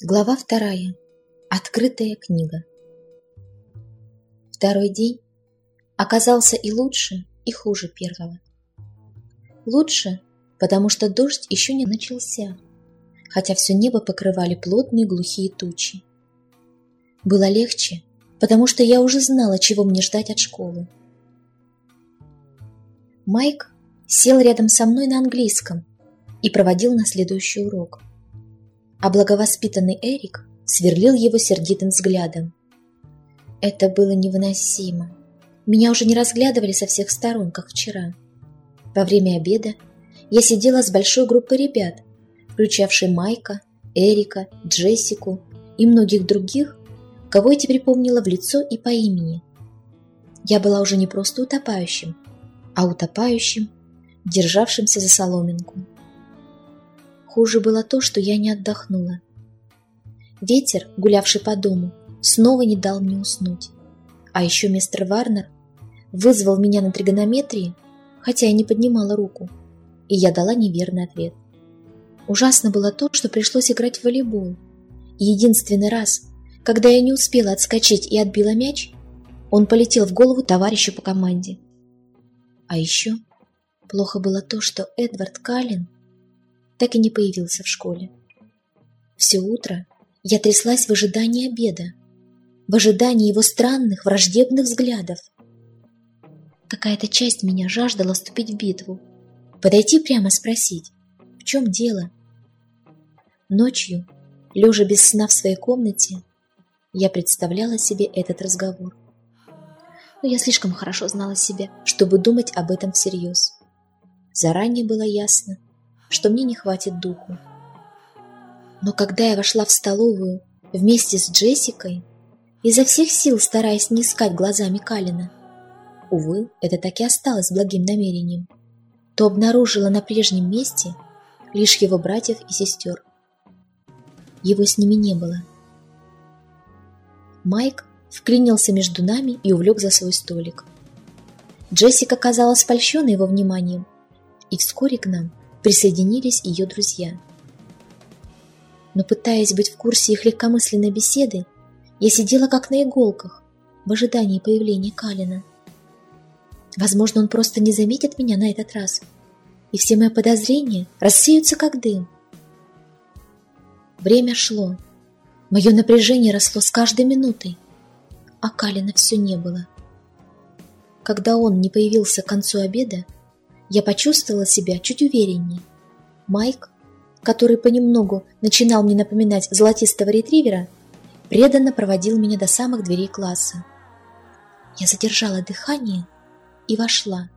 Глава вторая. Открытая книга. Второй день оказался и лучше, и хуже первого. Лучше, потому что дождь еще не начался, хотя все небо покрывали плотные глухие тучи. Было легче, потому что я уже знала, чего мне ждать от школы. Майк сел рядом со мной на английском и проводил на следующий урок – а благовоспитанный Эрик сверлил его сердитым взглядом. Это было невыносимо. Меня уже не разглядывали со всех сторон, как вчера. Во время обеда я сидела с большой группой ребят, включавшей Майка, Эрика, Джессику и многих других, кого я теперь помнила в лицо и по имени. Я была уже не просто утопающим, а утопающим, державшимся за соломинку. Хуже было то, что я не отдохнула. Ветер, гулявший по дому, снова не дал мне уснуть. А еще мистер Варнер вызвал меня на тригонометрии, хотя я не поднимала руку, и я дала неверный ответ. Ужасно было то, что пришлось играть в волейбол. И единственный раз, когда я не успела отскочить и отбила мяч, он полетел в голову товарищу по команде. А еще плохо было то, что Эдвард Каллен так и не появился в школе. Все утро я тряслась в ожидании обеда, в ожидании его странных враждебных взглядов. Какая-то часть меня жаждала вступить в битву, подойти прямо спросить, в чем дело. Ночью, лежа без сна в своей комнате, я представляла себе этот разговор. Но я слишком хорошо знала себя, чтобы думать об этом всерьез. Заранее было ясно, что мне не хватит духу. Но когда я вошла в столовую вместе с Джессикой, изо всех сил стараясь не искать глазами Калина, увы, это так и осталось благим намерением, то обнаружила на прежнем месте лишь его братьев и сестер. Его с ними не было. Майк вклинился между нами и увлек за свой столик. Джессика казалась польщенной его вниманием, и вскоре к нам присоединились ее друзья. Но пытаясь быть в курсе их легкомысленной беседы, я сидела как на иголках в ожидании появления Калина. Возможно, он просто не заметит меня на этот раз, и все мои подозрения рассеются как дым. Время шло. Мое напряжение росло с каждой минутой, а Калина все не было. Когда он не появился к концу обеда, я почувствовала себя чуть увереннее. Майк, который понемногу начинал мне напоминать золотистого ретривера, преданно проводил меня до самых дверей класса. Я задержала дыхание и вошла,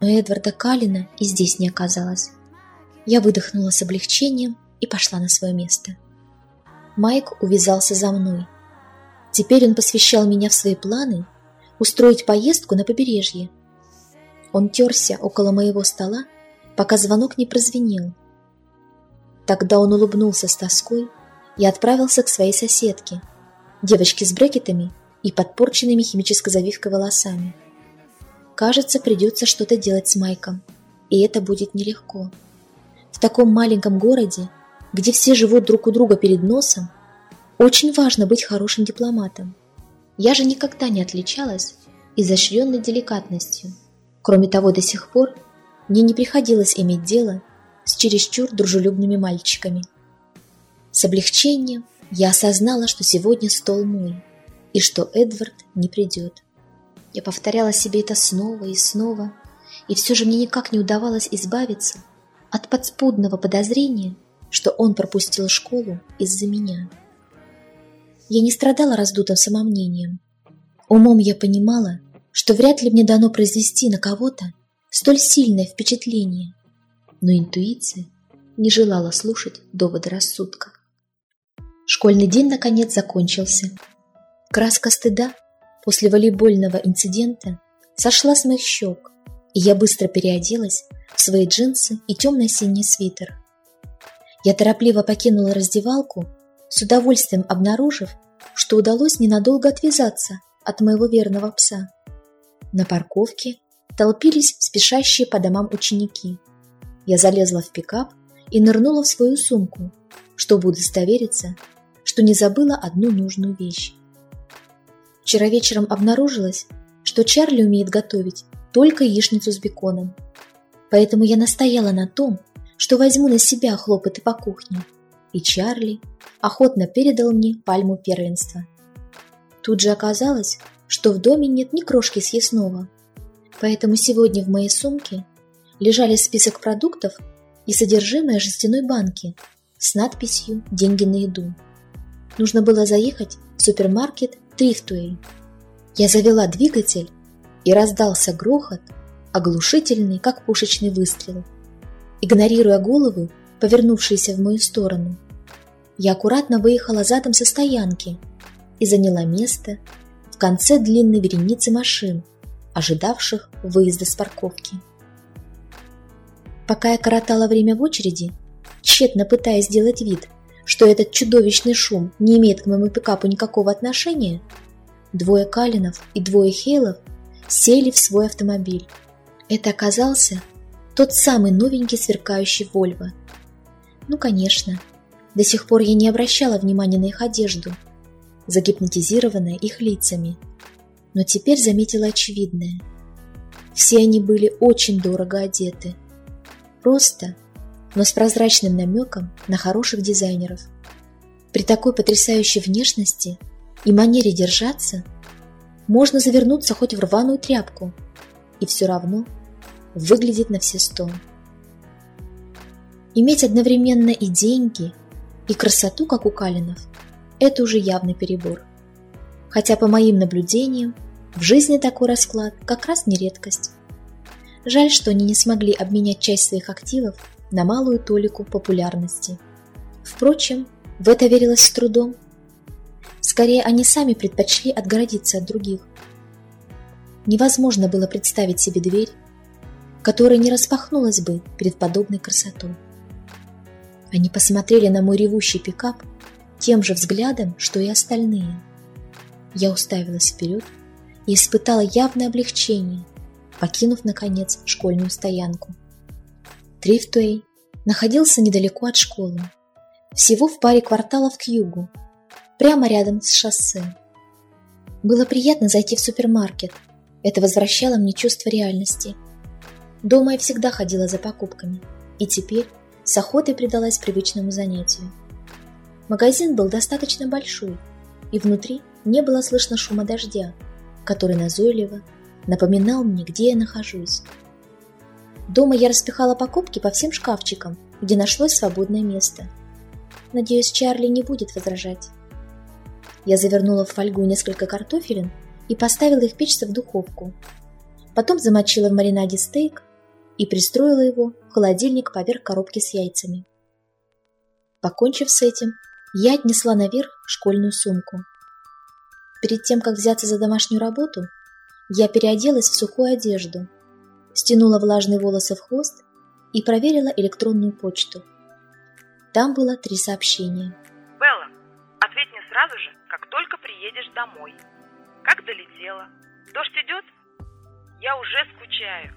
но Эдварда Калина и здесь не оказалось. Я выдохнула с облегчением и пошла на свое место. Майк увязался за мной. Теперь он посвящал меня в свои планы устроить поездку на побережье – он терся около моего стола, пока звонок не прозвенел. Тогда он улыбнулся с тоской и отправился к своей соседке, девочке с брекетами и подпорченными химической завивкой волосами. Кажется, придется что-то делать с Майком, и это будет нелегко. В таком маленьком городе, где все живут друг у друга перед носом, очень важно быть хорошим дипломатом. Я же никогда не отличалась изощренной деликатностью – Кроме того, до сих пор мне не приходилось иметь дело с чересчур дружелюбными мальчиками. С облегчением я осознала, что сегодня стол мой, и что Эдвард не придет. Я повторяла себе это снова и снова, и все же мне никак не удавалось избавиться от подспудного подозрения, что он пропустил школу из-за меня. Я не страдала раздутым самомнением. Умом я понимала, что вряд ли мне дано произвести на кого-то столь сильное впечатление, но интуиция не желала слушать доводы рассудка. Школьный день наконец закончился. Краска стыда после волейбольного инцидента сошла с моих щек, и я быстро переоделась в свои джинсы и темно-синий свитер. Я торопливо покинула раздевалку, с удовольствием обнаружив, что удалось ненадолго отвязаться от моего верного пса. На парковке толпились спешащие по домам ученики. Я залезла в пикап и нырнула в свою сумку, чтобы удостовериться, что не забыла одну нужную вещь. Вчера вечером обнаружилось, что Чарли умеет готовить только яичницу с беконом. Поэтому я настояла на том, что возьму на себя хлопоты по кухне. И Чарли охотно передал мне пальму первенства. Тут же оказалось, что в доме нет ни крошки съестного. Поэтому сегодня в моей сумке лежали список продуктов и содержимое жестяной банки с надписью «Деньги на еду». Нужно было заехать в супермаркет Трифтуэй. Я завела двигатель, и раздался грохот, оглушительный, как пушечный выстрел. Игнорируя голову, повернувшиеся в мою сторону, я аккуратно выехала задом со стоянки и заняла место в конце длинной вереницы машин, ожидавших выезда с парковки. Пока я коротала время в очереди, тщетно пытаясь сделать вид, что этот чудовищный шум не имеет к моему пикапу никакого отношения, двое Калинов и двое Хейлов сели в свой автомобиль. Это оказался тот самый новенький сверкающий Вольво. Ну, конечно, до сих пор я не обращала внимания на их одежду, загипнотизированная их лицами. Но теперь заметила очевидное. Все они были очень дорого одеты. Просто, но с прозрачным намеком на хороших дизайнеров. При такой потрясающей внешности и манере держаться можно завернуться хоть в рваную тряпку и все равно выглядеть на все сто. Иметь одновременно и деньги, и красоту, как у Калинов, это уже явный перебор. Хотя, по моим наблюдениям, в жизни такой расклад как раз не редкость. Жаль, что они не смогли обменять часть своих активов на малую толику популярности. Впрочем, в это верилось с трудом. Скорее, они сами предпочли отгородиться от других. Невозможно было представить себе дверь, которая не распахнулась бы перед подобной красотой. Они посмотрели на мой ревущий пикап тем же взглядом, что и остальные. Я уставилась вперед и испытала явное облегчение, покинув, наконец, школьную стоянку. Трифтуэй находился недалеко от школы, всего в паре кварталов к югу, прямо рядом с шоссе. Было приятно зайти в супермаркет, это возвращало мне чувство реальности. Дома я всегда ходила за покупками, и теперь с охотой предалась привычному занятию. Магазин был достаточно большой, и внутри не было слышно шума дождя, который назойливо напоминал мне, где я нахожусь. Дома я распихала покупки по всем шкафчикам, где нашлось свободное место. Надеюсь, Чарли не будет возражать. Я завернула в фольгу несколько картофелин и поставила их печься в духовку. Потом замочила в маринаде стейк и пристроила его в холодильник поверх коробки с яйцами. Покончив с этим, я отнесла наверх школьную сумку. Перед тем, как взяться за домашнюю работу, я переоделась в сухую одежду, стянула влажные волосы в хвост и проверила электронную почту. Там было три сообщения. «Белла, ответь мне сразу же, как только приедешь домой. Как долетела? Дождь идет? Я уже скучаю.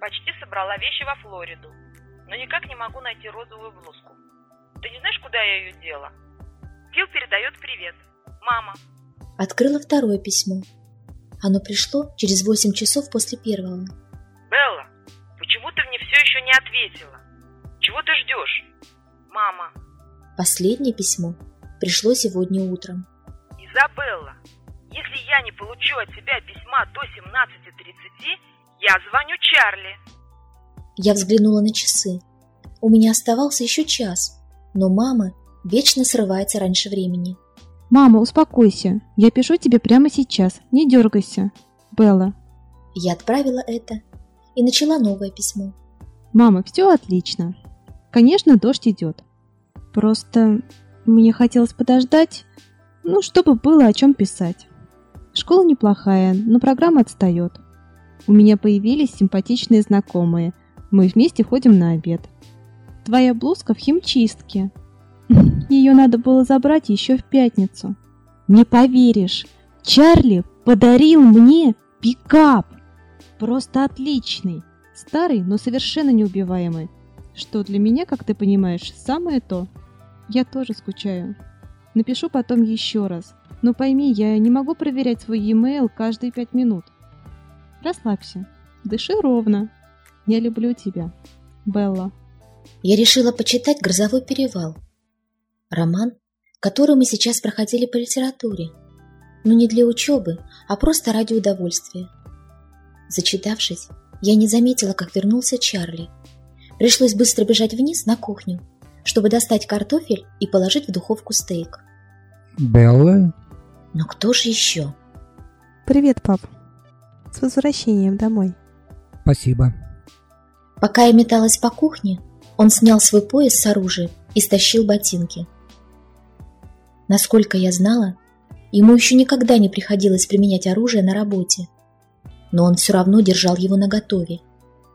Почти собрала вещи во Флориду, но никак не могу найти розовую блузку. Ты не знаешь, куда я ее дела? Фил передает привет. Мама. Открыла второе письмо. Оно пришло через восемь часов после первого. Белла, почему ты мне все еще не ответила? Чего ты ждешь? Мама. Последнее письмо пришло сегодня утром. Изабелла, если я не получу от тебя письма до 17.30, я звоню Чарли. Я взглянула на часы. У меня оставался еще час, но мама вечно срывается раньше времени. «Мама, успокойся. Я пишу тебе прямо сейчас. Не дергайся. Белла». Я отправила это и начала новое письмо. «Мама, все отлично. Конечно, дождь идет. Просто мне хотелось подождать, ну, чтобы было о чем писать. Школа неплохая, но программа отстает. У меня появились симпатичные знакомые. Мы вместе ходим на обед. Твоя блузка в химчистке. Ее надо было забрать еще в пятницу. Не поверишь, Чарли подарил мне пикап. Просто отличный. Старый, но совершенно неубиваемый. Что для меня, как ты понимаешь, самое то. Я тоже скучаю. Напишу потом еще раз. Но пойми, я не могу проверять свой e-mail каждые пять минут. Расслабься. Дыши ровно. Я люблю тебя. Белла. Я решила почитать «Грозовой перевал». Роман, который мы сейчас проходили по литературе. Но не для учебы, а просто ради удовольствия. Зачитавшись, я не заметила, как вернулся Чарли. Пришлось быстро бежать вниз на кухню, чтобы достать картофель и положить в духовку стейк. Белла? Но кто же еще? Привет, пап. С возвращением домой. Спасибо. Пока я металась по кухне, он снял свой пояс с оружием и стащил ботинки. Насколько я знала, ему еще никогда не приходилось применять оружие на работе. Но он все равно держал его наготове.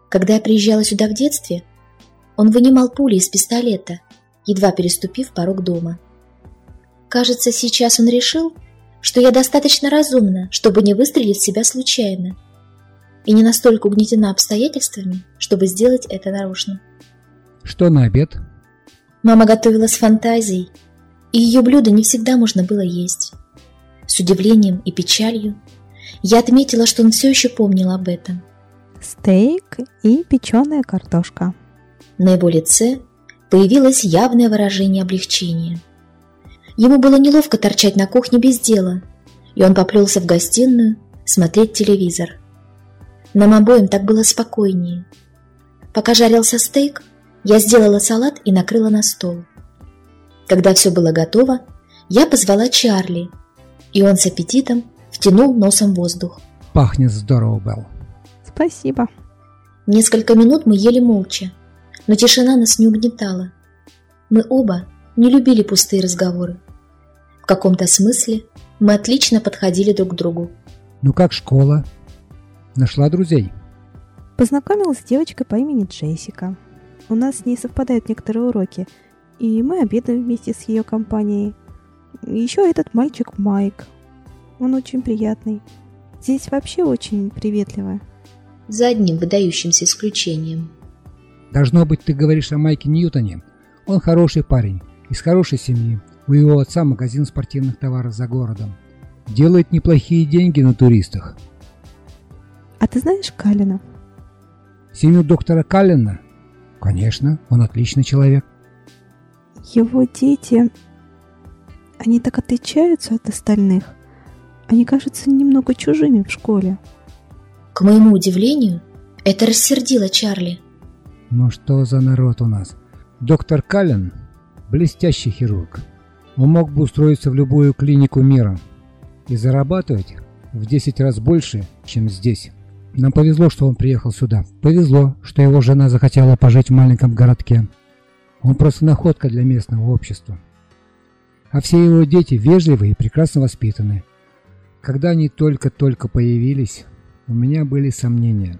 Когда я приезжала сюда в детстве, он вынимал пули из пистолета, едва переступив порог дома. Кажется, сейчас он решил, что я достаточно разумна, чтобы не выстрелить в себя случайно, и не настолько угнетена обстоятельствами, чтобы сделать это нарочно. Что на обед? Мама готовила с фантазией, и ее блюда не всегда можно было есть. С удивлением и печалью я отметила, что он все еще помнил об этом. Стейк и печеная картошка. На его лице появилось явное выражение облегчения. Ему было неловко торчать на кухне без дела, и он поплелся в гостиную смотреть телевизор. Нам обоим так было спокойнее. Пока жарился стейк, я сделала салат и накрыла на стол. Когда все было готово, я позвала Чарли, и он с аппетитом втянул носом воздух. Пахнет здорово, Белл. Спасибо. Несколько минут мы ели молча, но тишина нас не угнетала. Мы оба не любили пустые разговоры. В каком-то смысле мы отлично подходили друг к другу. Ну как школа? Нашла друзей? Познакомилась с девочкой по имени Джессика. У нас с ней совпадают некоторые уроки, и мы обедаем вместе с ее компанией. Еще этот мальчик Майк. Он очень приятный. Здесь вообще очень приветливо. За одним выдающимся исключением. Должно быть, ты говоришь о Майке Ньютоне. Он хороший парень, из хорошей семьи. У его отца магазин спортивных товаров за городом. Делает неплохие деньги на туристах. А ты знаешь Калина? Семью доктора Каллина? Конечно, он отличный человек. Его дети... Они так отличаются от остальных. Они кажутся немного чужими в школе. К моему удивлению, это рассердило Чарли. Ну что за народ у нас? Доктор Каллен – блестящий хирург. Он мог бы устроиться в любую клинику мира и зарабатывать в 10 раз больше, чем здесь. Нам повезло, что он приехал сюда. Повезло, что его жена захотела пожить в маленьком городке. Он просто находка для местного общества. А все его дети вежливы и прекрасно воспитаны. Когда они только-только появились, у меня были сомнения.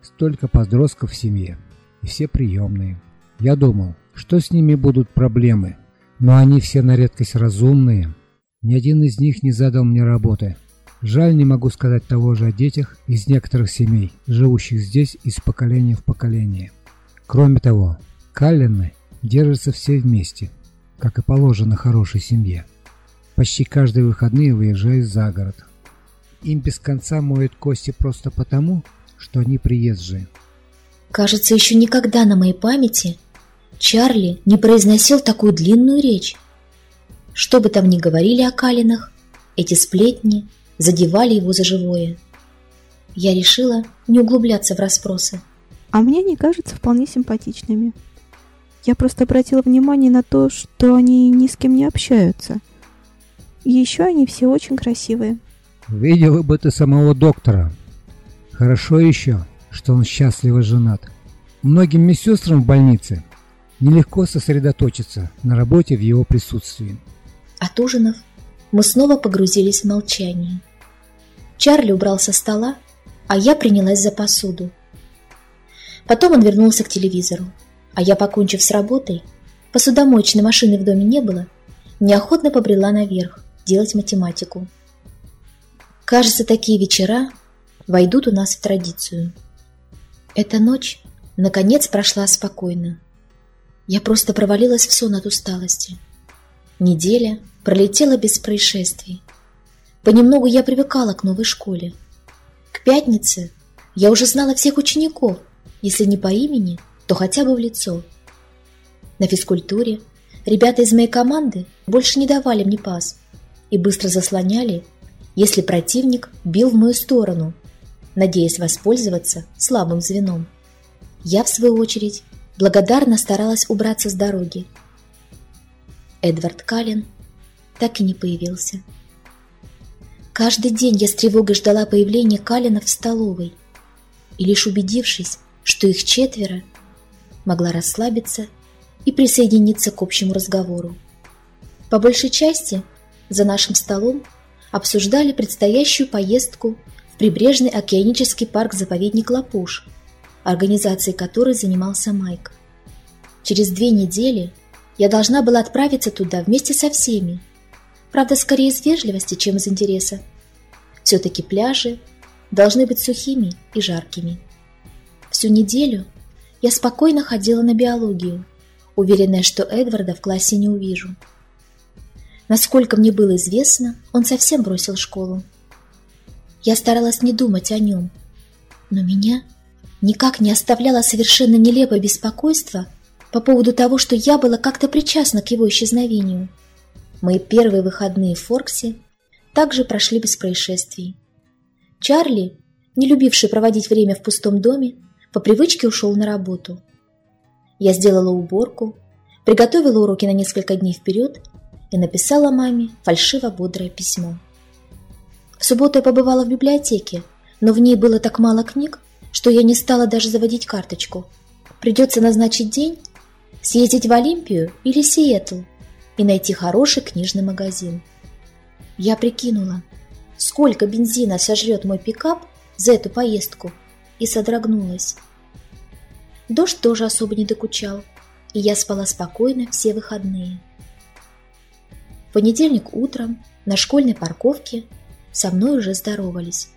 Столько подростков в семье, и все приемные. Я думал, что с ними будут проблемы, но они все на редкость разумные. Ни один из них не задал мне работы. Жаль, не могу сказать того же о детях из некоторых семей, живущих здесь из поколения в поколение. Кроме того, Каллины держатся все вместе, как и положено хорошей семье. Почти каждые выходные выезжают за город. Им без конца моют кости просто потому, что они приезжие. Кажется, еще никогда на моей памяти Чарли не произносил такую длинную речь. Что бы там ни говорили о Калинах, эти сплетни задевали его за живое. Я решила не углубляться в расспросы. А мне они кажутся вполне симпатичными. Я просто обратила внимание на то, что они ни с кем не общаются. еще они все очень красивые. Видела бы ты самого доктора. Хорошо еще, что он счастливо женат. Многим медсестрам в больнице нелегко сосредоточиться на работе в его присутствии. Отужинав, мы снова погрузились в молчание. Чарли убрал со стола, а я принялась за посуду. Потом он вернулся к телевизору, а я, покончив с работой, посудомоечной машины в доме не было, неохотно побрела наверх делать математику. Кажется, такие вечера войдут у нас в традицию. Эта ночь, наконец, прошла спокойно. Я просто провалилась в сон от усталости. Неделя пролетела без происшествий. Понемногу я привыкала к новой школе. К пятнице я уже знала всех учеников, если не по имени, то хотя бы в лицо. На физкультуре ребята из моей команды больше не давали мне пас и быстро заслоняли, если противник бил в мою сторону, надеясь воспользоваться слабым звеном. Я, в свою очередь, благодарно старалась убраться с дороги. Эдвард Каллен так и не появился. Каждый день я с тревогой ждала появления Калина в столовой, и лишь убедившись, что их четверо, могла расслабиться и присоединиться к общему разговору. По большей части за нашим столом обсуждали предстоящую поездку в прибрежный океанический парк-заповедник Лапуш, организацией которой занимался Майк. Через две недели я должна была отправиться туда вместе со всеми, правда, скорее из вежливости, чем из интереса. Все-таки пляжи должны быть сухими и жаркими. Всю неделю я спокойно ходила на биологию, уверенная, что Эдварда в классе не увижу. Насколько мне было известно, он совсем бросил школу. Я старалась не думать о нем, но меня никак не оставляло совершенно нелепое беспокойство по поводу того, что я была как-то причастна к его исчезновению. Мои первые выходные в Форксе также прошли без происшествий. Чарли, не любивший проводить время в пустом доме, по привычке ушел на работу. Я сделала уборку, приготовила уроки на несколько дней вперед и написала маме фальшиво-бодрое письмо. В субботу я побывала в библиотеке, но в ней было так мало книг, что я не стала даже заводить карточку. Придется назначить день, съездить в Олимпию или Сиэтл и найти хороший книжный магазин. Я прикинула, сколько бензина сожрет мой пикап за эту поездку, и содрогнулась. Дождь тоже особо не докучал, и я спала спокойно все выходные. В понедельник утром на школьной парковке со мной уже здоровались.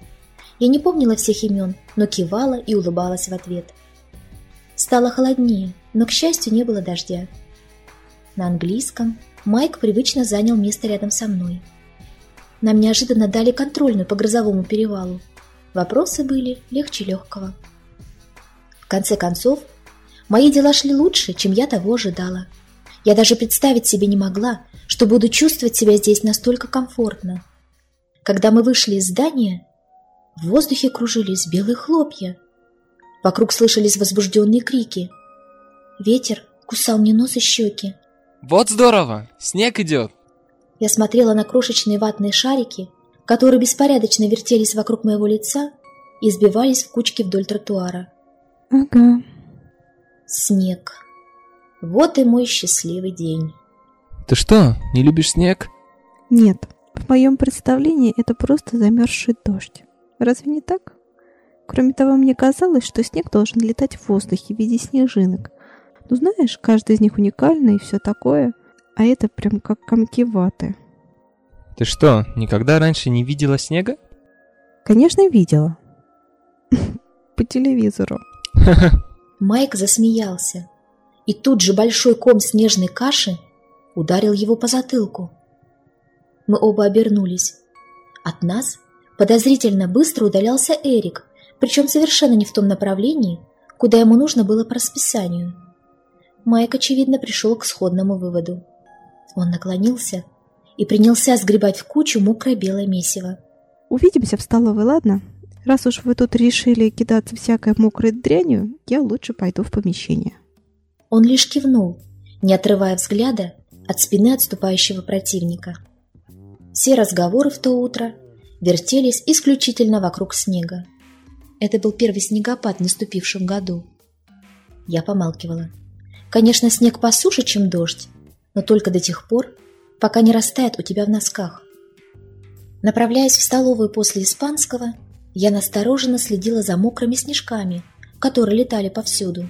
Я не помнила всех имен, но кивала и улыбалась в ответ. Стало холоднее, но, к счастью, не было дождя. На английском Майк привычно занял место рядом со мной. Нам неожиданно дали контрольную по грозовому перевалу. Вопросы были легче легкого. В конце концов, мои дела шли лучше, чем я того ожидала. Я даже представить себе не могла, что буду чувствовать себя здесь настолько комфортно. Когда мы вышли из здания, в воздухе кружились белые хлопья. Вокруг слышались возбужденные крики. Ветер кусал мне нос и щеки. «Вот здорово! Снег идет!» Я смотрела на крошечные ватные шарики, которые беспорядочно вертелись вокруг моего лица и сбивались в кучки вдоль тротуара. Ага. Снег. Вот и мой счастливый день. Ты что, не любишь снег? Нет, в моем представлении это просто замерзший дождь. Разве не так? Кроме того, мне казалось, что снег должен летать в воздухе в виде снежинок. Ну знаешь, каждый из них уникальный и все такое. А это прям как комки ваты. Ты что, никогда раньше не видела снега? Конечно, видела. По телевизору. Майк засмеялся. И тут же большой ком снежной каши ударил его по затылку. Мы оба обернулись. От нас подозрительно быстро удалялся Эрик, причем совершенно не в том направлении, куда ему нужно было по расписанию. Майк, очевидно, пришел к сходному выводу. Он наклонился и принялся сгребать в кучу мокрое белое месиво. Увидимся в столовой, ладно? Раз уж вы тут решили кидаться всякой мокрой дрянью, я лучше пойду в помещение. Он лишь кивнул, не отрывая взгляда от спины отступающего противника. Все разговоры в то утро вертелись исключительно вокруг снега. Это был первый снегопад в наступившем году. Я помалкивала. Конечно, снег посуше, чем дождь, но только до тех пор, пока не растает у тебя в носках. Направляясь в столовую после испанского, я настороженно следила за мокрыми снежками, которые летали повсюду.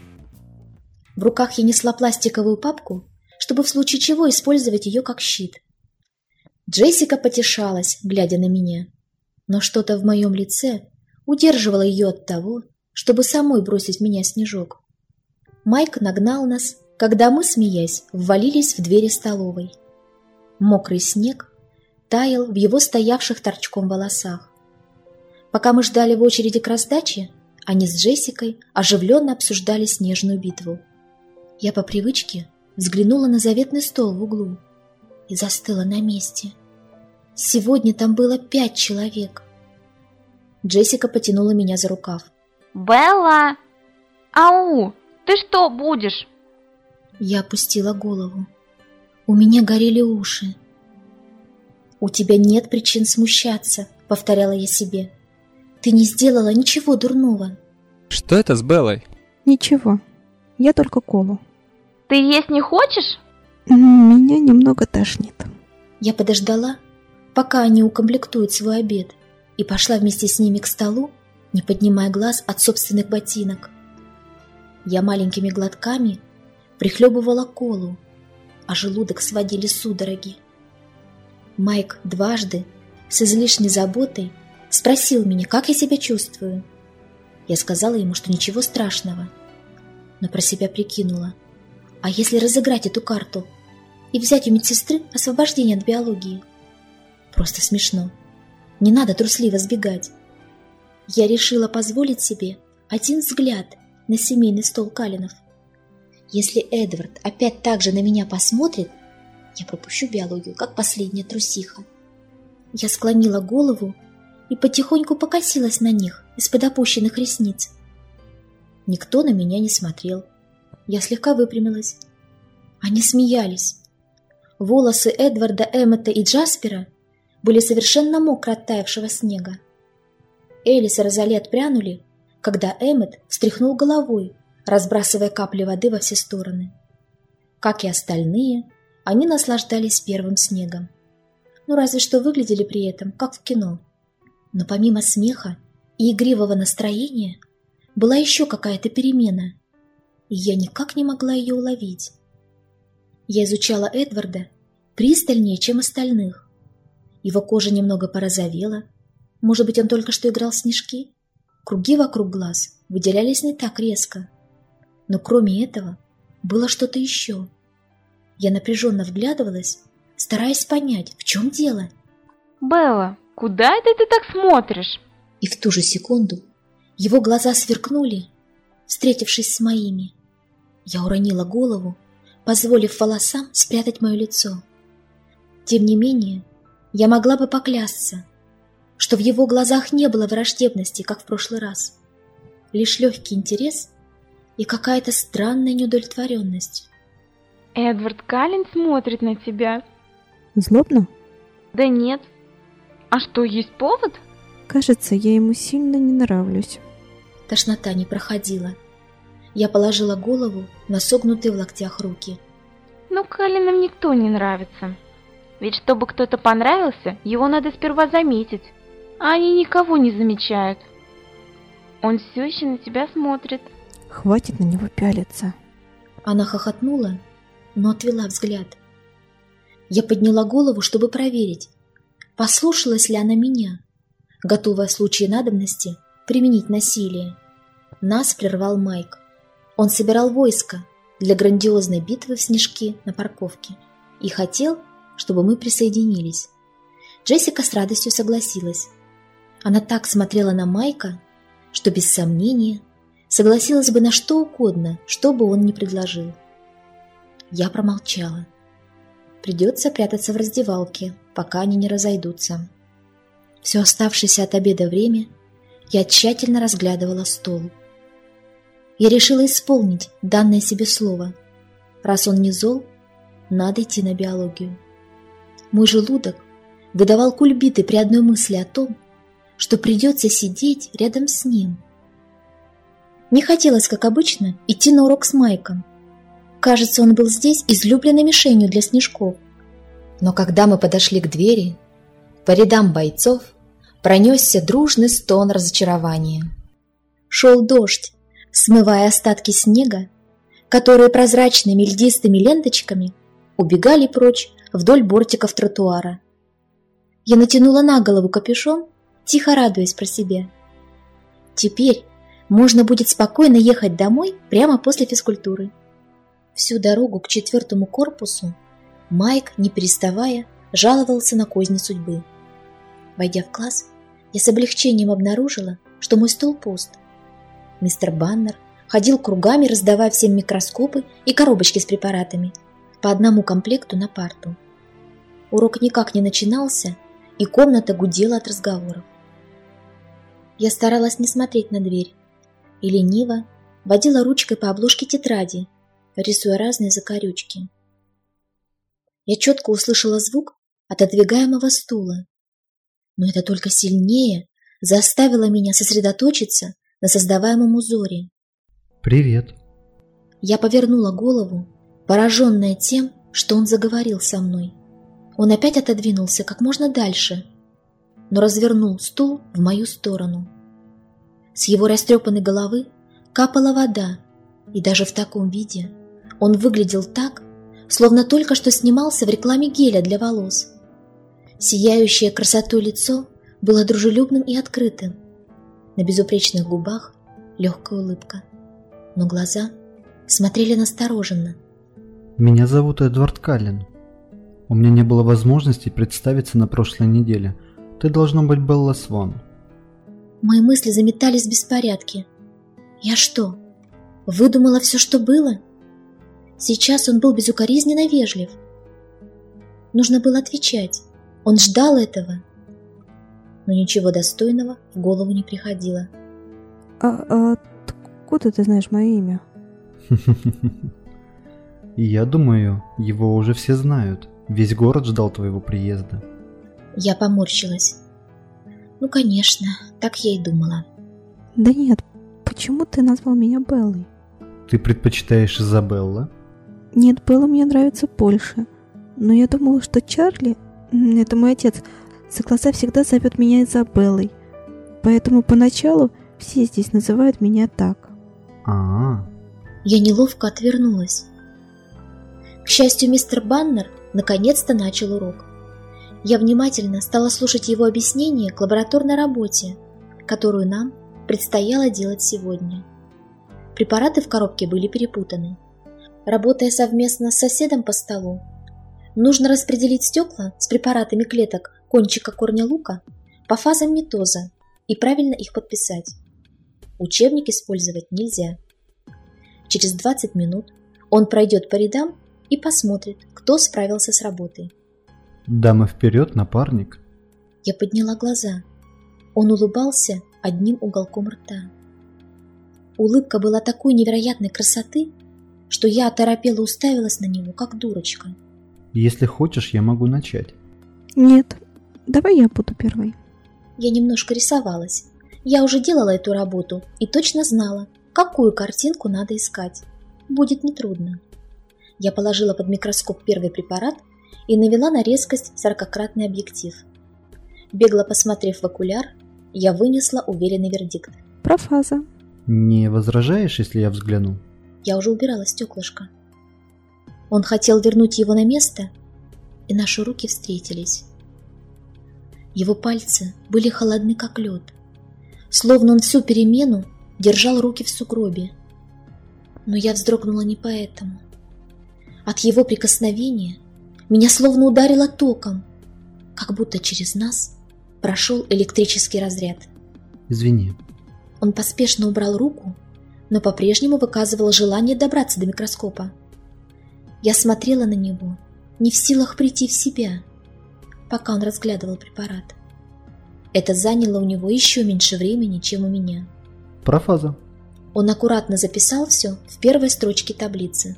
В руках я несла пластиковую папку, чтобы в случае чего использовать ее как щит. Джессика потешалась, глядя на меня, но что-то в моем лице удерживало ее от того, чтобы самой бросить меня снежок. Майк нагнал нас, когда мы, смеясь, ввалились в двери столовой. Мокрый снег таял в его стоявших торчком волосах. Пока мы ждали в очереди к раздаче, они с Джессикой оживленно обсуждали снежную битву. Я по привычке взглянула на заветный стол в углу и застыла на месте. Сегодня там было пять человек. Джессика потянула меня за рукав. «Белла! Ау! Ты что будешь?» Я опустила голову. У меня горели уши. «У тебя нет причин смущаться», — повторяла я себе. «Ты не сделала ничего дурного». Что это с Беллой? Ничего, я только колу. Ты есть не хочешь? Меня немного тошнит. Я подождала, пока они укомплектуют свой обед, и пошла вместе с ними к столу, не поднимая глаз от собственных ботинок. Я маленькими глотками прихлебывала колу, а желудок сводили судороги. Майк дважды, с излишней заботой, спросил меня, как я себя чувствую. Я сказала ему, что ничего страшного, но про себя прикинула. А если разыграть эту карту и взять у медсестры освобождение от биологии? Просто смешно. Не надо трусливо сбегать. Я решила позволить себе один взгляд на семейный стол Калинов. Если Эдвард опять так же на меня посмотрит, я пропущу биологию, как последняя трусиха. Я склонила голову и потихоньку покосилась на них из-под опущенных ресниц. Никто на меня не смотрел. Я слегка выпрямилась. Они смеялись. Волосы Эдварда, Эммета и Джаспера были совершенно мокро от таявшего снега. Элис и Розали отпрянули, когда Эммет встряхнул головой, разбрасывая капли воды во все стороны. Как и остальные, они наслаждались первым снегом. Ну, разве что выглядели при этом, как в кино. Но помимо смеха и игривого настроения, была еще какая-то перемена, и я никак не могла ее уловить. Я изучала Эдварда пристальнее, чем остальных. Его кожа немного порозовела, может быть, он только что играл в снежки? Круги вокруг глаз выделялись не так резко. Но кроме этого было что-то еще. Я напряженно вглядывалась, стараясь понять, в чем дело. Белла, куда это ты так смотришь? И в ту же секунду его глаза сверкнули, встретившись с моими. Я уронила голову, позволив волосам спрятать мое лицо. Тем не менее, я могла бы поклясться, что в его глазах не было враждебности, как в прошлый раз. Лишь легкий интерес и какая-то странная неудовлетворенность. Эдвард Каллен смотрит на тебя. Злобно? Да нет. А что, есть повод? Кажется, я ему сильно не нравлюсь. Тошнота не проходила. Я положила голову на согнутые в локтях руки. Ну, Калинам никто не нравится. Ведь чтобы кто-то понравился, его надо сперва заметить а они никого не замечают. Он все еще на тебя смотрит. Хватит на него пялиться. Она хохотнула, но отвела взгляд. Я подняла голову, чтобы проверить, послушалась ли она меня, готовая в случае надобности применить насилие. Нас прервал Майк. Он собирал войско для грандиозной битвы в снежки на парковке и хотел, чтобы мы присоединились. Джессика с радостью согласилась. Она так смотрела на Майка, что без сомнения согласилась бы на что угодно, что бы он ни предложил. Я промолчала. Придется прятаться в раздевалке, пока они не разойдутся. Все оставшееся от обеда время я тщательно разглядывала стол. Я решила исполнить данное себе слово. Раз он не зол, надо идти на биологию. Мой желудок выдавал кульбиты при одной мысли о том, что придется сидеть рядом с ним. Не хотелось, как обычно, идти на урок с Майком. Кажется, он был здесь излюбленной мишенью для снежков. Но когда мы подошли к двери, по рядам бойцов пронесся дружный стон разочарования. Шел дождь, смывая остатки снега, которые прозрачными льдистыми ленточками убегали прочь вдоль бортиков тротуара. Я натянула на голову капюшон тихо радуясь про себя. Теперь можно будет спокойно ехать домой прямо после физкультуры. Всю дорогу к четвертому корпусу Майк, не переставая, жаловался на козни судьбы. Войдя в класс, я с облегчением обнаружила, что мой стол пуст. Мистер Баннер ходил кругами, раздавая всем микроскопы и коробочки с препаратами, по одному комплекту на парту. Урок никак не начинался, и комната гудела от разговоров. Я старалась не смотреть на дверь и лениво водила ручкой по обложке тетради, рисуя разные закорючки. Я четко услышала звук отодвигаемого стула, но это только сильнее заставило меня сосредоточиться на создаваемом узоре. «Привет!» Я повернула голову, пораженная тем, что он заговорил со мной. Он опять отодвинулся как можно дальше, но развернул стул в мою сторону. С его растрепанной головы капала вода, и даже в таком виде он выглядел так, словно только что снимался в рекламе геля для волос. Сияющее красотой лицо было дружелюбным и открытым. На безупречных губах легкая улыбка, но глаза смотрели настороженно. «Меня зовут Эдвард Каллен. У меня не было возможности представиться на прошлой неделе. Ты должно быть Белла Свон». Мои мысли заметались в беспорядке. Я что, выдумала все, что было? Сейчас он был безукоризненно вежлив. Нужно было отвечать. Он ждал этого. Но ничего достойного в голову не приходило. А, а откуда ты знаешь мое имя? Я думаю, его уже все знают. Весь город ждал твоего приезда. Я поморщилась. Ну, конечно, так я и думала. Да нет, почему ты назвал меня Беллой? Ты предпочитаешь Изабелла? Нет, Белла мне нравится больше. Но я думала, что Чарли, это мой отец, за глаза всегда зовет меня Изабеллой. Поэтому поначалу все здесь называют меня так. А, -а, -а. Я неловко отвернулась. К счастью, мистер Баннер наконец-то начал урок. Я внимательно стала слушать его объяснения к лабораторной работе, которую нам предстояло делать сегодня. Препараты в коробке были перепутаны. Работая совместно с соседом по столу, нужно распределить стекла с препаратами клеток кончика корня лука по фазам митоза и правильно их подписать. Учебник использовать нельзя. Через 20 минут он пройдет по рядам и посмотрит, кто справился с работой. Дама вперед, напарник. Я подняла глаза. Он улыбался одним уголком рта. Улыбка была такой невероятной красоты, что я оторопела уставилась на него, как дурочка. Если хочешь, я могу начать. Нет, давай я буду первой. Я немножко рисовалась. Я уже делала эту работу и точно знала, какую картинку надо искать. Будет нетрудно. Я положила под микроскоп первый препарат и навела на резкость сорокократный объектив. Бегло посмотрев в окуляр, я вынесла уверенный вердикт. Профаза. Не возражаешь, если я взгляну? Я уже убирала стеклышко. Он хотел вернуть его на место, и наши руки встретились. Его пальцы были холодны, как лед. Словно он всю перемену держал руки в сугробе. Но я вздрогнула не поэтому. От его прикосновения меня словно ударило током, как будто через нас прошел электрический разряд. Извини. Он поспешно убрал руку, но по-прежнему выказывал желание добраться до микроскопа. Я смотрела на него, не в силах прийти в себя, пока он разглядывал препарат. Это заняло у него еще меньше времени, чем у меня. Профаза. Он аккуратно записал все в первой строчке таблицы.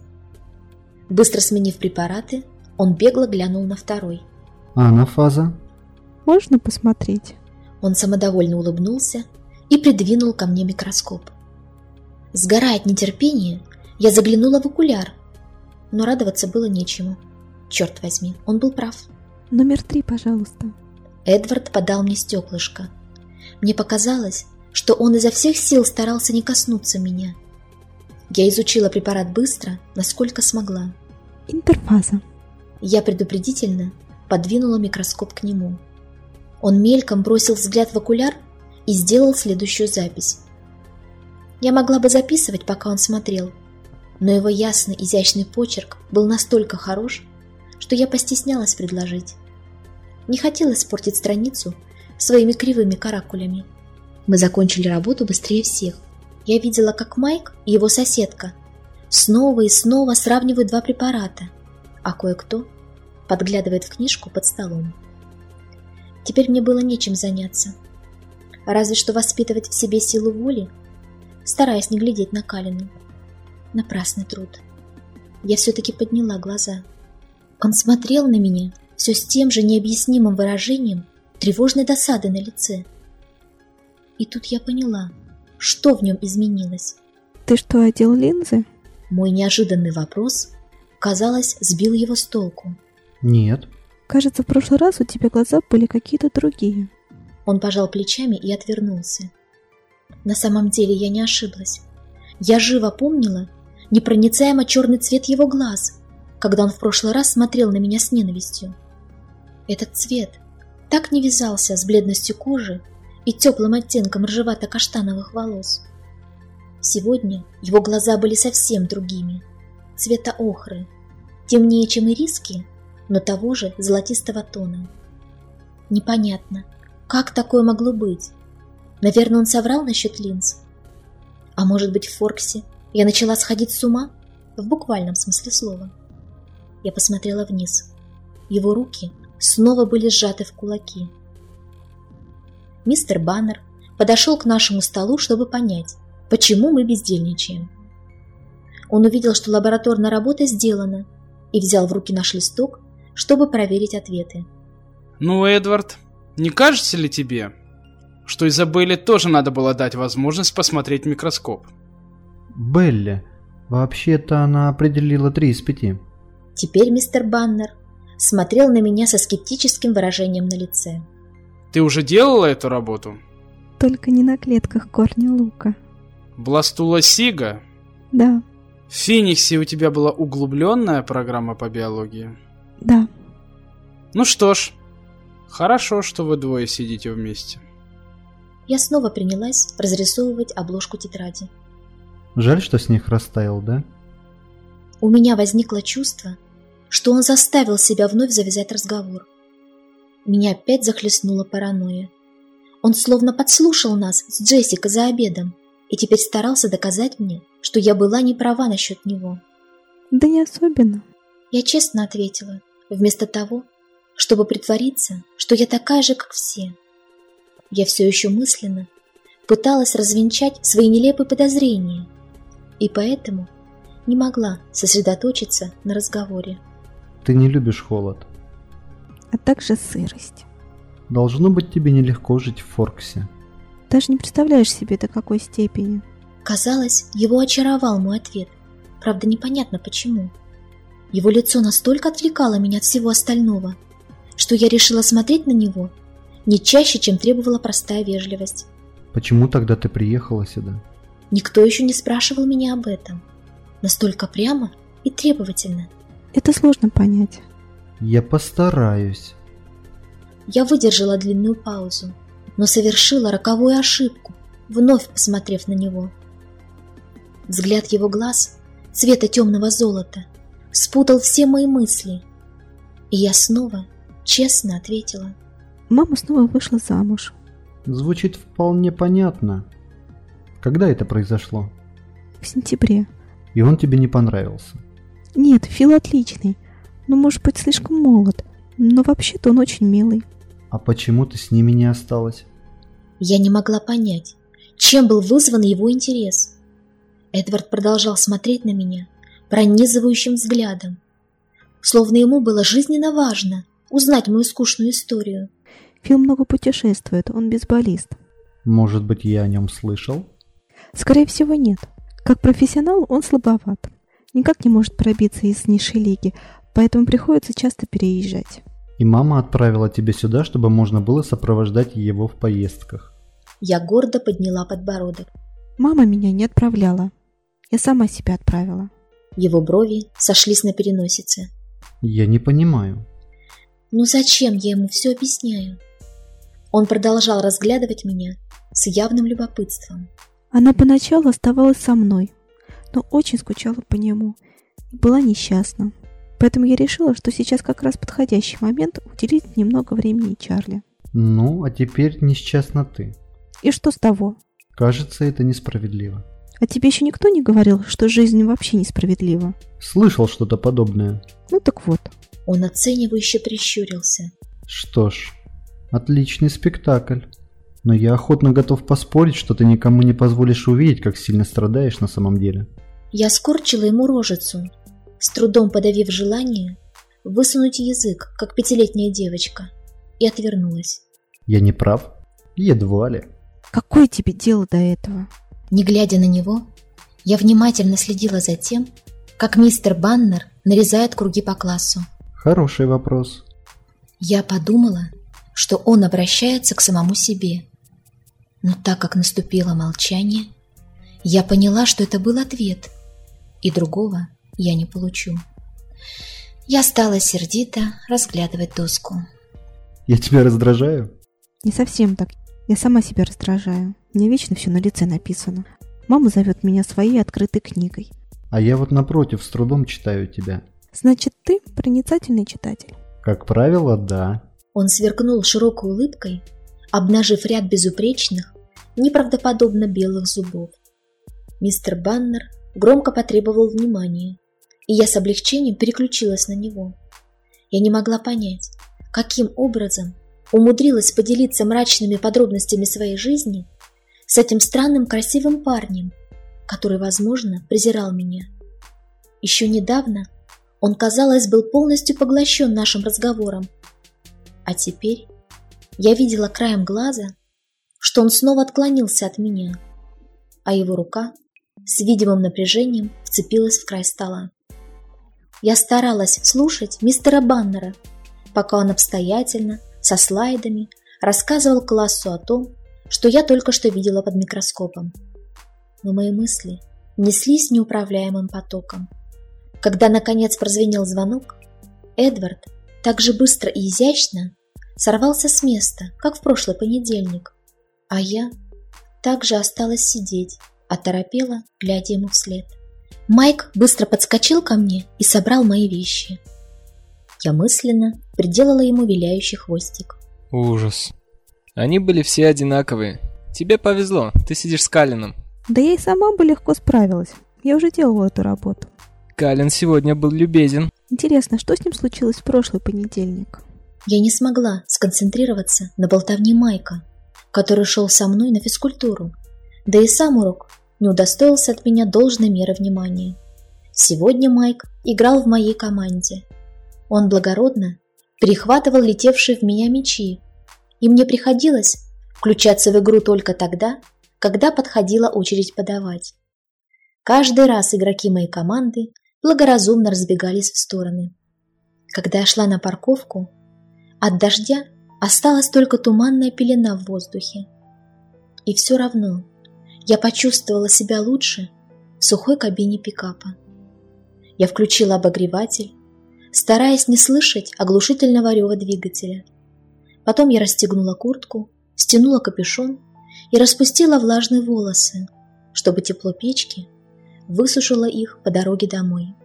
Быстро сменив препараты, он бегло глянул на второй. Анафаза. Можно посмотреть? Он самодовольно улыбнулся и придвинул ко мне микроскоп. Сгорая от нетерпения, я заглянула в окуляр, но радоваться было нечему. Черт возьми, он был прав. Номер три, пожалуйста. Эдвард подал мне стеклышко. Мне показалось, что он изо всех сил старался не коснуться меня. Я изучила препарат быстро, насколько смогла. Интерфаза. Я предупредительно подвинула микроскоп к нему. Он мельком бросил взгляд в окуляр и сделал следующую запись. Я могла бы записывать, пока он смотрел, но его ясный, изящный почерк был настолько хорош, что я постеснялась предложить. Не хотела испортить страницу своими кривыми каракулями. Мы закончили работу быстрее всех. Я видела, как Майк и его соседка снова и снова сравнивают два препарата, а кое-кто подглядывает в книжку под столом. Теперь мне было нечем заняться. Разве что воспитывать в себе силу воли, стараясь не глядеть на Калину. Напрасный труд. Я все-таки подняла глаза. Он смотрел на меня все с тем же необъяснимым выражением тревожной досады на лице. И тут я поняла, что в нем изменилось. Ты что, одел линзы? Мой неожиданный вопрос, казалось, сбил его с толку. Нет. Кажется, в прошлый раз у тебя глаза были какие-то другие. Он пожал плечами и отвернулся. На самом деле я не ошиблась. Я живо помнила непроницаемо черный цвет его глаз, когда он в прошлый раз смотрел на меня с ненавистью. Этот цвет так не вязался с бледностью кожи и теплым оттенком ржевато-каштановых волос. Сегодня его глаза были совсем другими, цвета охры, темнее, чем ириски, но того же золотистого тона. Непонятно, как такое могло быть? Наверное, он соврал насчет линз. А может быть, в Форксе я начала сходить с ума? В буквальном смысле слова. Я посмотрела вниз. Его руки снова были сжаты в кулаки. Мистер Баннер подошел к нашему столу, чтобы понять, почему мы бездельничаем. Он увидел, что лабораторная работа сделана, и взял в руки наш листок, чтобы проверить ответы. «Ну, Эдвард, не кажется ли тебе, что Изабелле тоже надо было дать возможность посмотреть микроскоп? Белли, вообще-то она определила три из пяти. Теперь мистер Баннер смотрел на меня со скептическим выражением на лице. Ты уже делала эту работу? Только не на клетках корня лука. Бластула Сига? Да. В Фениксе у тебя была углубленная программа по биологии? Да. Ну что ж, Хорошо, что вы двое сидите вместе. Я снова принялась разрисовывать обложку тетради. Жаль, что с них растаял, да? У меня возникло чувство, что он заставил себя вновь завязать разговор. Меня опять захлестнула паранойя. Он словно подслушал нас с Джессикой за обедом и теперь старался доказать мне, что я была не права насчет него. Да не особенно. Я честно ответила, вместо того, чтобы притвориться, что я такая же, как все. Я все еще мысленно пыталась развенчать свои нелепые подозрения, и поэтому не могла сосредоточиться на разговоре. Ты не любишь холод. А также сырость. Должно быть тебе нелегко жить в Форксе. Даже не представляешь себе до какой степени. Казалось, его очаровал мой ответ. Правда, непонятно почему. Его лицо настолько отвлекало меня от всего остального, что я решила смотреть на него не чаще, чем требовала простая вежливость. Почему тогда ты приехала сюда? Никто еще не спрашивал меня об этом. Настолько прямо и требовательно. Это сложно понять. Я постараюсь. Я выдержала длинную паузу, но совершила роковую ошибку, вновь посмотрев на него. Взгляд его глаз, цвета темного золота, спутал все мои мысли, и я снова Честно ответила. Мама снова вышла замуж. Звучит вполне понятно. Когда это произошло? В сентябре. И он тебе не понравился? Нет, Фил отличный. Ну, может быть, слишком молод. Но вообще-то он очень милый. А почему ты с ними не осталась? Я не могла понять, чем был вызван его интерес. Эдвард продолжал смотреть на меня пронизывающим взглядом, словно ему было жизненно важно, узнать мою скучную историю. Фил много путешествует, он бейсболист. Может быть, я о нем слышал? Скорее всего, нет. Как профессионал он слабоват. Никак не может пробиться из низшей лиги, поэтому приходится часто переезжать. И мама отправила тебя сюда, чтобы можно было сопровождать его в поездках. Я гордо подняла подбородок. Мама меня не отправляла. Я сама себя отправила. Его брови сошлись на переносице. Я не понимаю. Ну зачем я ему все объясняю? Он продолжал разглядывать меня с явным любопытством. Она поначалу оставалась со мной, но очень скучала по нему и была несчастна. Поэтому я решила, что сейчас как раз подходящий момент уделить немного времени Чарли. Ну, а теперь несчастна ты. И что с того? Кажется, это несправедливо. А тебе еще никто не говорил, что жизнь вообще несправедлива? Слышал что-то подобное. Ну так вот. Он оценивающе прищурился. Что ж, отличный спектакль. Но я охотно готов поспорить, что ты никому не позволишь увидеть, как сильно страдаешь на самом деле. Я скорчила ему рожицу, с трудом подавив желание высунуть язык, как пятилетняя девочка, и отвернулась. Я не прав? Едва ли. Какое тебе дело до этого? Не глядя на него, я внимательно следила за тем, как мистер Баннер нарезает круги по классу. Хороший вопрос. Я подумала, что он обращается к самому себе. Но так как наступило молчание, я поняла, что это был ответ, и другого я не получу. Я стала сердито разглядывать доску. Я тебя раздражаю? Не совсем так. Я сама себя раздражаю. Мне вечно все на лице написано. Мама зовет меня своей открытой книгой. А я вот напротив с трудом читаю тебя. Значит, ты проницательный читатель. Как правило, да. Он сверкнул широкой улыбкой, обнажив ряд безупречных, неправдоподобно белых зубов. Мистер Баннер громко потребовал внимания, и я с облегчением переключилась на него. Я не могла понять, каким образом умудрилась поделиться мрачными подробностями своей жизни с этим странным красивым парнем, который, возможно, презирал меня. Еще недавно он, казалось, был полностью поглощен нашим разговором, а теперь я видела краем глаза, что он снова отклонился от меня, а его рука с видимым напряжением вцепилась в край стола. Я старалась слушать мистера Баннера, пока он обстоятельно, со слайдами, рассказывал классу о том, что я только что видела под микроскопом. Но мои мысли неслись неуправляемым потоком. Когда, наконец, прозвенел звонок, Эдвард так же быстро и изящно сорвался с места, как в прошлый понедельник, а я также осталась сидеть, оторопела, глядя ему вслед. Майк быстро подскочил ко мне и собрал мои вещи. Я мысленно приделала ему виляющий хвостик. Ужас. Они были все одинаковые. Тебе повезло, ты сидишь с Калином. Да я и сама бы легко справилась. Я уже делала эту работу. Калин сегодня был любезен. Интересно, что с ним случилось в прошлый понедельник? Я не смогла сконцентрироваться на болтовне Майка, который шел со мной на физкультуру. Да и сам урок не удостоился от меня должной меры внимания. Сегодня Майк играл в моей команде. Он благородно перехватывал летевшие в меня мячи, и мне приходилось включаться в игру только тогда, когда подходила очередь подавать. Каждый раз игроки моей команды благоразумно разбегались в стороны. Когда я шла на парковку, от дождя осталась только туманная пелена в воздухе. И все равно я почувствовала себя лучше в сухой кабине пикапа. Я включила обогреватель, стараясь не слышать оглушительного рева двигателя. Потом я расстегнула куртку, стянула капюшон и распустила влажные волосы, чтобы тепло печки высушило их по дороге домой.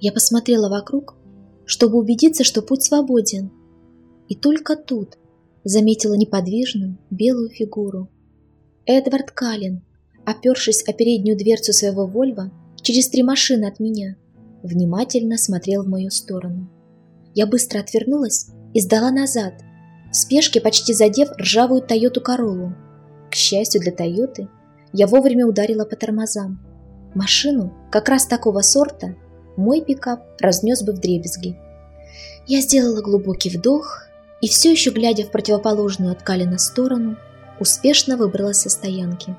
Я посмотрела вокруг, чтобы убедиться, что путь свободен, и только тут заметила неподвижную белую фигуру. Эдвард Каллен, опершись о переднюю дверцу своего Вольва через три машины от меня, внимательно смотрел в мою сторону. Я быстро отвернулась и сдала назад, в спешке почти задев ржавую Тойоту Короллу. К счастью для Тойоты, я вовремя ударила по тормозам. Машину, как раз такого сорта, мой пикап разнес бы в дребезги. Я сделала глубокий вдох и все еще, глядя в противоположную от Калина сторону, успешно выбралась со стоянки.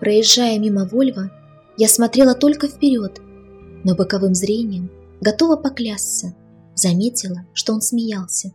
Проезжая мимо Вольва, я смотрела только вперед, но боковым зрением, готова поклясться, заметила, что он смеялся.